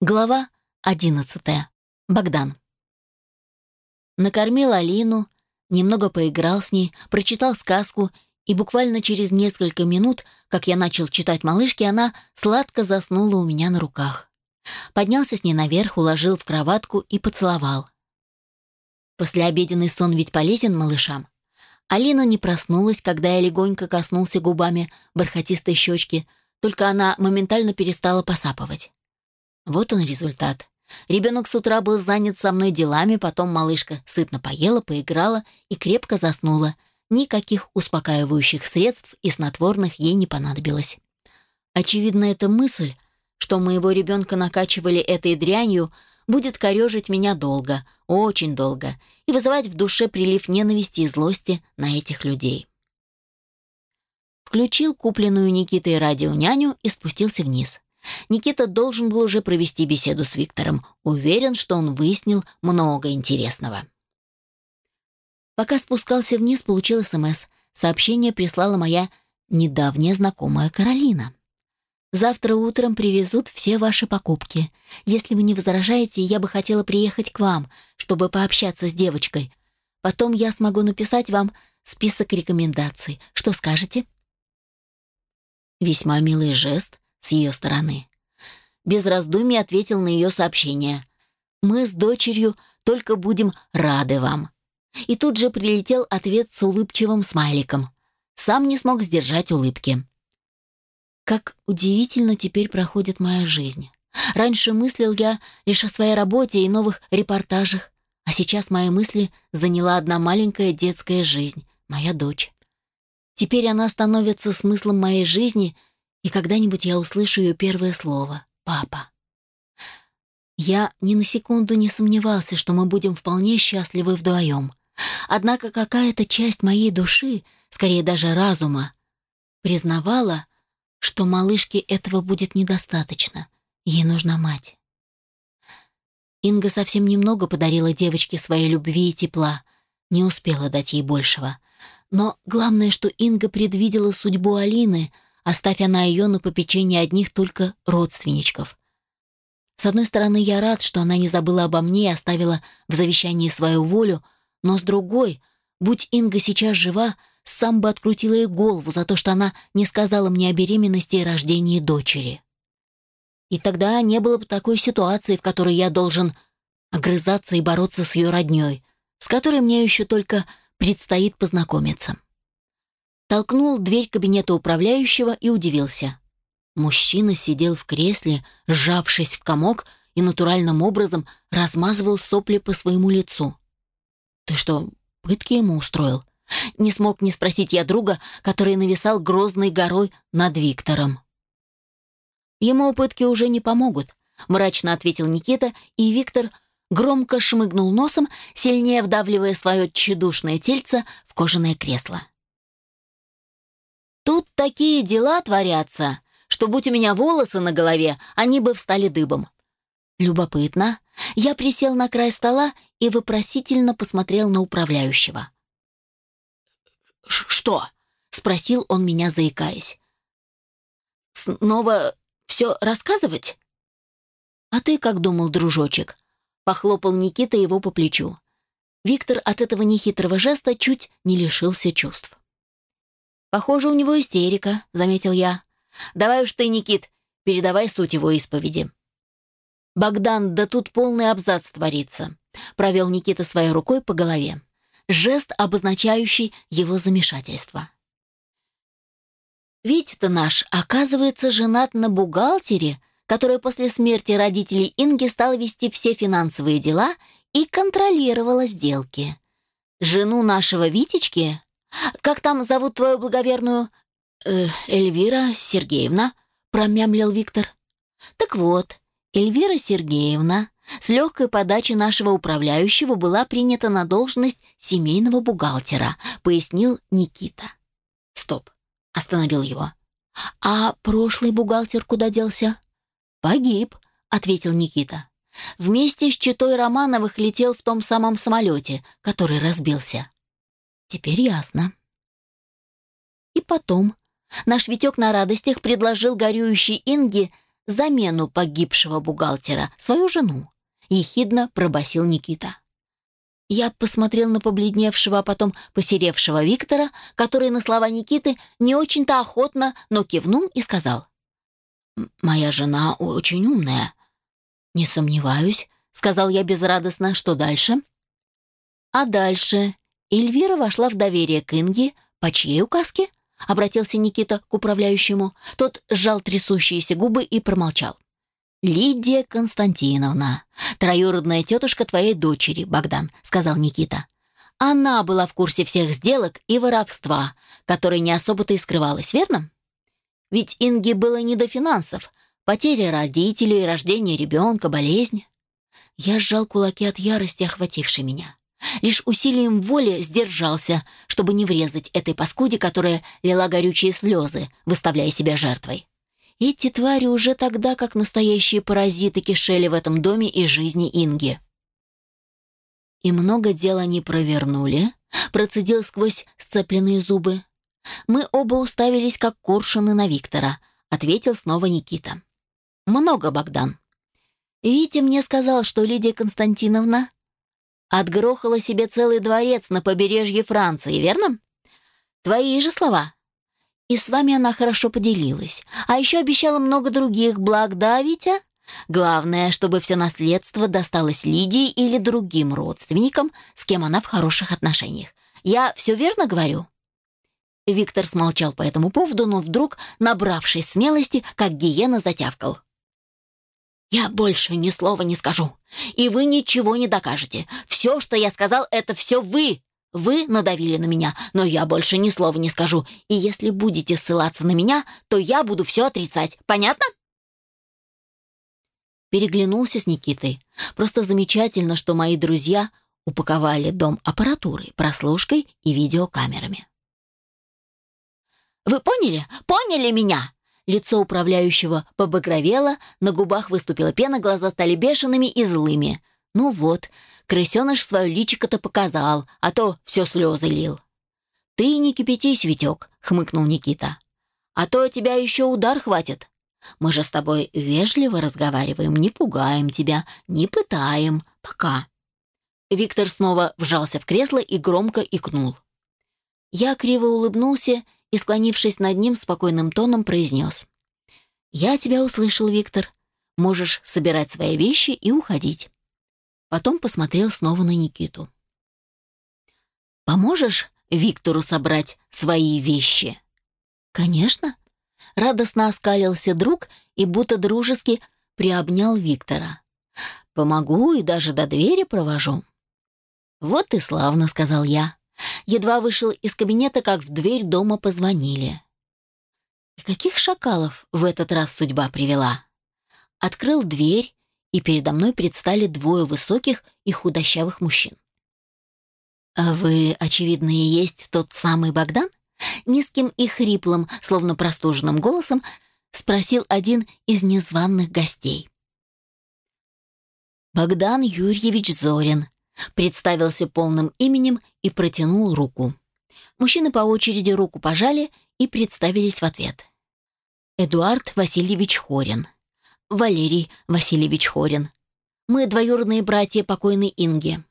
Глава одиннадцатая. Богдан. Накормил Алину, немного поиграл с ней, прочитал сказку, и буквально через несколько минут, как я начал читать малышке, она сладко заснула у меня на руках. Поднялся с ней наверх, уложил в кроватку и поцеловал. Послеобеденный сон ведь полезен малышам. Алина не проснулась, когда я легонько коснулся губами бархатистой щечки, только она моментально перестала посапывать. Вот он результат. Ребенок с утра был занят со мной делами, потом малышка сытно поела, поиграла и крепко заснула. Никаких успокаивающих средств и снотворных ей не понадобилось. Очевидно, эта мысль, что моего ребенка накачивали этой дрянью, будет корежить меня долго, очень долго, и вызывать в душе прилив ненависти и злости на этих людей. Включил купленную Никитой радионяню и спустился вниз. Никита должен был уже провести беседу с Виктором. Уверен, что он выяснил много интересного. Пока спускался вниз, получил СМС. Сообщение прислала моя недавняя знакомая Каролина. «Завтра утром привезут все ваши покупки. Если вы не возражаете, я бы хотела приехать к вам, чтобы пообщаться с девочкой. Потом я смогу написать вам список рекомендаций. Что скажете?» Весьма милый жест, с ее стороны. Без раздумий ответил на ее сообщение. «Мы с дочерью только будем рады вам». И тут же прилетел ответ с улыбчивым смайликом. Сам не смог сдержать улыбки. Как удивительно теперь проходит моя жизнь. Раньше мыслил я лишь о своей работе и новых репортажах, а сейчас мои мысли заняла одна маленькая детская жизнь, моя дочь. Теперь она становится смыслом моей жизни — и когда-нибудь я услышу ее первое слово «папа». Я ни на секунду не сомневался, что мы будем вполне счастливы вдвоем. Однако какая-то часть моей души, скорее даже разума, признавала, что малышке этого будет недостаточно. Ей нужна мать. Инга совсем немного подарила девочке своей любви и тепла, не успела дать ей большего. Но главное, что Инга предвидела судьбу Алины — оставь она ее на попечение одних только родственничков. С одной стороны, я рад, что она не забыла обо мне и оставила в завещании свою волю, но с другой, будь Инга сейчас жива, сам бы открутила ей голову за то, что она не сказала мне о беременности и рождении дочери. И тогда не было бы такой ситуации, в которой я должен огрызаться и бороться с ее родней, с которой мне еще только предстоит познакомиться толкнул дверь кабинета управляющего и удивился. Мужчина сидел в кресле, сжавшись в комок, и натуральным образом размазывал сопли по своему лицу. «Ты что, пытки ему устроил?» Не смог не спросить я друга, который нависал грозной горой над Виктором. «Ему пытки уже не помогут», — мрачно ответил Никита, и Виктор громко шмыгнул носом, сильнее вдавливая свое тщедушное тельце в кожаное кресло. Тут такие дела творятся, что будь у меня волосы на голове, они бы встали дыбом. Любопытно. Я присел на край стола и вопросительно посмотрел на управляющего. «Что?» — спросил он меня, заикаясь. «Снова все рассказывать?» «А ты как думал, дружочек?» — похлопал Никита его по плечу. Виктор от этого нехитрого жеста чуть не лишился чувств. «Похоже, у него истерика», — заметил я. «Давай уж ты, Никит, передавай суть его исповеди». «Богдан, да тут полный абзац творится», — провел Никита своей рукой по голове. Жест, обозначающий его замешательство. Витя-то наш, оказывается, женат на бухгалтере, которая после смерти родителей Инги стала вести все финансовые дела и контролировала сделки. Жену нашего Витечки «Как там зовут твою благоверную?» э, «Эльвира Сергеевна», — промямлил Виктор. «Так вот, Эльвира Сергеевна с легкой подачи нашего управляющего была принята на должность семейного бухгалтера», — пояснил Никита. «Стоп», — остановил его. «А прошлый бухгалтер куда делся?» «Погиб», — ответил Никита. «Вместе с читой Романовых летел в том самом самолете, который разбился. Теперь ясно. И потом наш Витек на радостях предложил горюющей Инге замену погибшего бухгалтера, свою жену», — ехидно пробасил Никита. Я посмотрел на побледневшего, а потом посеревшего Виктора, который на слова Никиты не очень-то охотно, но кивнул и сказал. «Моя жена очень умная». «Не сомневаюсь», — сказал я безрадостно. «Что дальше?» «А дальше Эльвира вошла в доверие к Инге, по чьей указке?» — обратился Никита к управляющему. Тот сжал трясущиеся губы и промолчал. «Лидия Константиновна, троюродная тетушка твоей дочери, Богдан», — сказал Никита. «Она была в курсе всех сделок и воровства, которые не особо-то и скрывалось, верно? Ведь Инге было не до финансов, потеря родителей, рождение ребенка, болезнь». Я сжал кулаки от ярости, охватившей меня. Лишь усилием воли сдержался, чтобы не врезать этой паскуде, которая лила горючие слезы, выставляя себя жертвой. Эти твари уже тогда, как настоящие паразиты, кишели в этом доме и жизни Инги. И много дел они провернули, процедил сквозь сцепленные зубы. Мы оба уставились, как коршуны на Виктора, ответил снова Никита. Много, Богдан. Витя мне сказал, что Лидия Константиновна отгрохала себе целый дворец на побережье Франции, верно? Твои же слова. И с вами она хорошо поделилась. А еще обещала много других благ, да, Витя? Главное, чтобы все наследство досталось Лидии или другим родственникам, с кем она в хороших отношениях. Я все верно говорю?» Виктор смолчал по этому поводу, но вдруг, набравшись смелости, как гиена затявкал. «Я больше ни слова не скажу, и вы ничего не докажете. Все, что я сказал, это все вы вы надавили на меня, но я больше ни слова не скажу. И если будете ссылаться на меня, то я буду все отрицать. Понятно?» Переглянулся с Никитой. Просто замечательно, что мои друзья упаковали дом аппаратурой, прослушкой и видеокамерами. «Вы поняли? Поняли меня?» Лицо управляющего побагровело, на губах выступила пена, глаза стали бешеными и злыми. «Ну вот, Крысеныш свое личико-то показал, а то все слезы лил. «Ты не кипятись, Витек», — хмыкнул Никита. «А то тебя еще удар хватит. Мы же с тобой вежливо разговариваем, не пугаем тебя, не пытаем. Пока». Виктор снова вжался в кресло и громко икнул. Я криво улыбнулся и, склонившись над ним, спокойным тоном произнес. «Я тебя услышал, Виктор. Можешь собирать свои вещи и уходить. Потом посмотрел снова на Никиту. «Поможешь Виктору собрать свои вещи?» «Конечно». Радостно оскалился друг и будто дружески приобнял Виктора. «Помогу и даже до двери провожу». «Вот и славно», — сказал я. Едва вышел из кабинета, как в дверь дома позвонили. И каких шакалов в этот раз судьба привела? Открыл дверь и передо мной предстали двое высоких и худощавых мужчин. «А вы, очевидно, и есть тот самый Богдан?» Низким и хриплым, словно простуженным голосом, спросил один из незваных гостей. Богдан Юрьевич Зорин представился полным именем и протянул руку. Мужчины по очереди руку пожали и представились в ответ. Эдуард Васильевич Хорин, Валерий Васильевич Хорин. Мы двоюродные братья покойной Инги.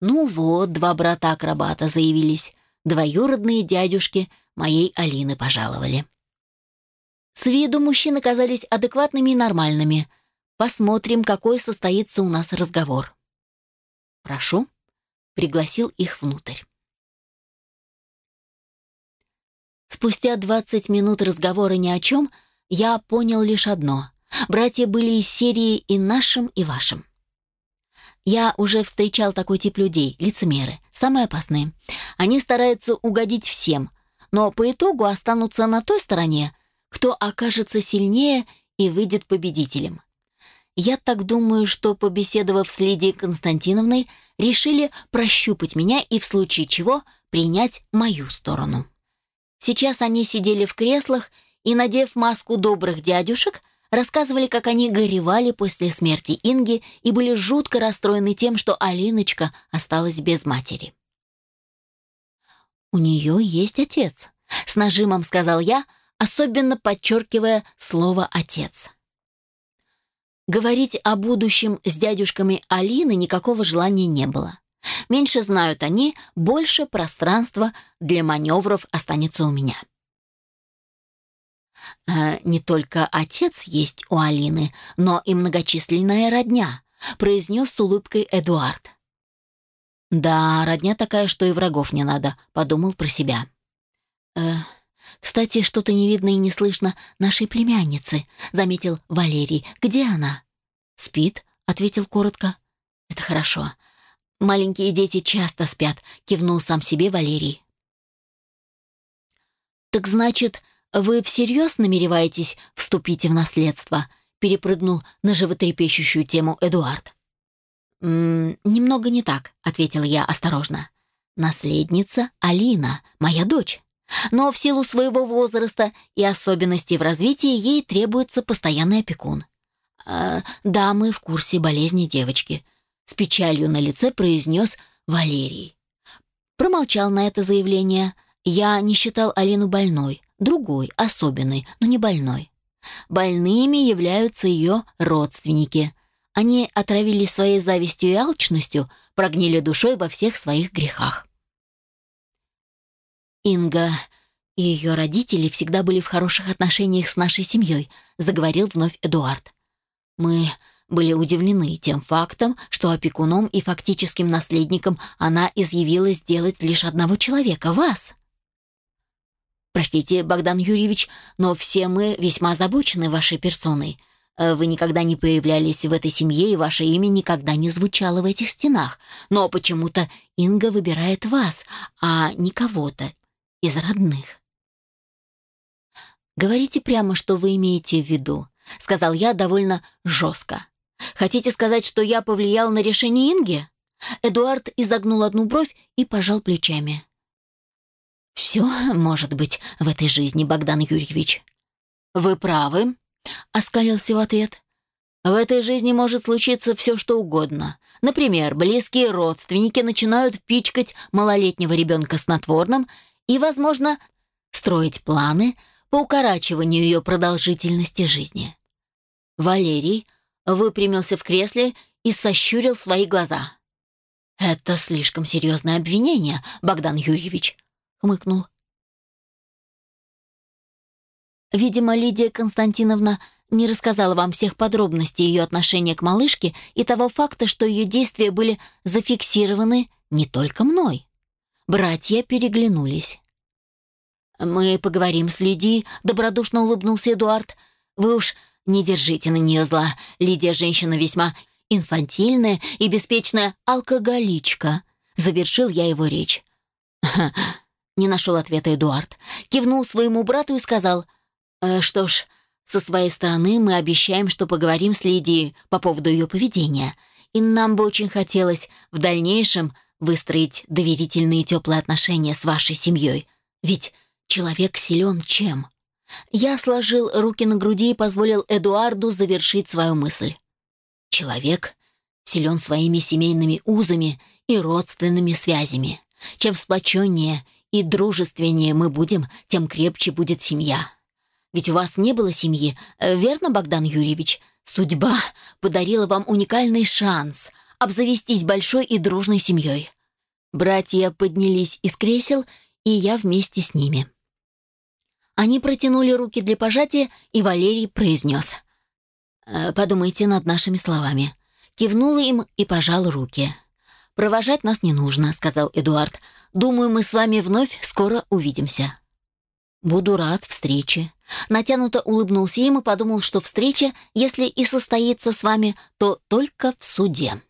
Ну вот, два брата-акробата заявились. Двоюродные дядюшки моей Алины пожаловали. С виду мужчины казались адекватными и нормальными. Посмотрим, какой состоится у нас разговор. Прошу, пригласил их внутрь. Спустя 20 минут разговора ни о чем – я понял лишь одно. Братья были из серии «И нашим, и вашим». Я уже встречал такой тип людей, лицемеры, самые опасные. Они стараются угодить всем, но по итогу останутся на той стороне, кто окажется сильнее и выйдет победителем. Я так думаю, что, побеседовав с Лидией Константиновной, решили прощупать меня и в случае чего принять мою сторону. Сейчас они сидели в креслах и, надев маску добрых дядюшек, рассказывали, как они горевали после смерти Инги и были жутко расстроены тем, что Алиночка осталась без матери. «У нее есть отец», — с нажимом сказал я, особенно подчеркивая слово «отец». Говорить о будущем с дядюшками Алины никакого желания не было. Меньше знают они, больше пространства для маневров останется у меня. «Э, «Не только отец есть у Алины, но и многочисленная родня», произнес с улыбкой Эдуард. «Да, родня такая, что и врагов не надо», — подумал про себя. «Э, «Кстати, что-то не видно и не слышно нашей племянницы», — заметил Валерий. «Где она?» «Спит», — ответил коротко. «Это хорошо. Маленькие дети часто спят», — кивнул сам себе Валерий. «Так значит, вы всерьез намереваетесь вступить в наследство?» — перепрыгнул на животрепещущую тему Эдуард. «М -м, «Немного не так», — ответила я осторожно. «Наследница Алина, моя дочь. Но в силу своего возраста и особенностей в развитии ей требуется постоянный опекун. «Э, «Да, мы в курсе болезни девочки», — с печалью на лице произнес Валерий. Промолчал на это заявление. Я не считал Алину больной, другой, особенной, но не больной. Больными являются ее родственники. Они отравились своей завистью и алчностью, прогнили душой во всех своих грехах. Инга и ее родители всегда были в хороших отношениях с нашей семьей, заговорил вновь Эдуард. Мы были удивлены тем фактом, что опекуном и фактическим наследником она изъявилась сделать лишь одного человека — вас. Простите, Богдан Юрьевич, но все мы весьма озабочены вашей персоной. Вы никогда не появлялись в этой семье, и ваше имя никогда не звучало в этих стенах. Но почему-то Инга выбирает вас, а не кого-то из родных. «Говорите прямо, что вы имеете в виду», — сказал я довольно жестко. «Хотите сказать, что я повлиял на решение Инги?» Эдуард изогнул одну бровь и пожал плечами. «Все может быть в этой жизни, Богдан Юрьевич». «Вы правы», — оскалился в ответ. «В этой жизни может случиться все, что угодно. Например, близкие родственники начинают пичкать малолетнего ребенка снотворным и, возможно, строить планы по укорачиванию ее продолжительности жизни. Валерий выпрямился в кресле и сощурил свои глаза. «Это слишком серьезное обвинение, Богдан Юрьевич», — хмыкнул. «Видимо, Лидия Константиновна не рассказала вам всех подробностей ее отношения к малышке и того факта, что ее действия были зафиксированы не только мной. Братья переглянулись. «Мы поговорим с Лидией», — добродушно улыбнулся Эдуард. «Вы уж не держите на нее зла. Лидия женщина весьма инфантильная и беспечная алкоголичка», — завершил я его речь. Не нашел ответа Эдуард. Кивнул своему брату и сказал, «Э, «Что ж, со своей стороны мы обещаем, что поговорим с Лидией по поводу ее поведения. И нам бы очень хотелось в дальнейшем выстроить доверительные теплые отношения с вашей семьей. Ведь человек силен чем? Я сложил руки на груди и позволил Эдуарду завершить свою мысль. Человек силен своими семейными узами и родственными связями. Чем сплоченнее и дружественнее мы будем, тем крепче будет семья. Ведь у вас не было семьи, верно, Богдан Юрьевич? Судьба подарила вам уникальный шанс — обзавестись большой и дружной семьей. Братья поднялись из кресел, и я вместе с ними. Они протянули руки для пожатия, и Валерий произнес. «Э, «Подумайте над нашими словами». Кивнул им и пожал руки. «Провожать нас не нужно», — сказал Эдуард. «Думаю, мы с вами вновь скоро увидимся». «Буду рад встрече». Натянуто улыбнулся им и подумал, что встреча, если и состоится с вами, то только в суде.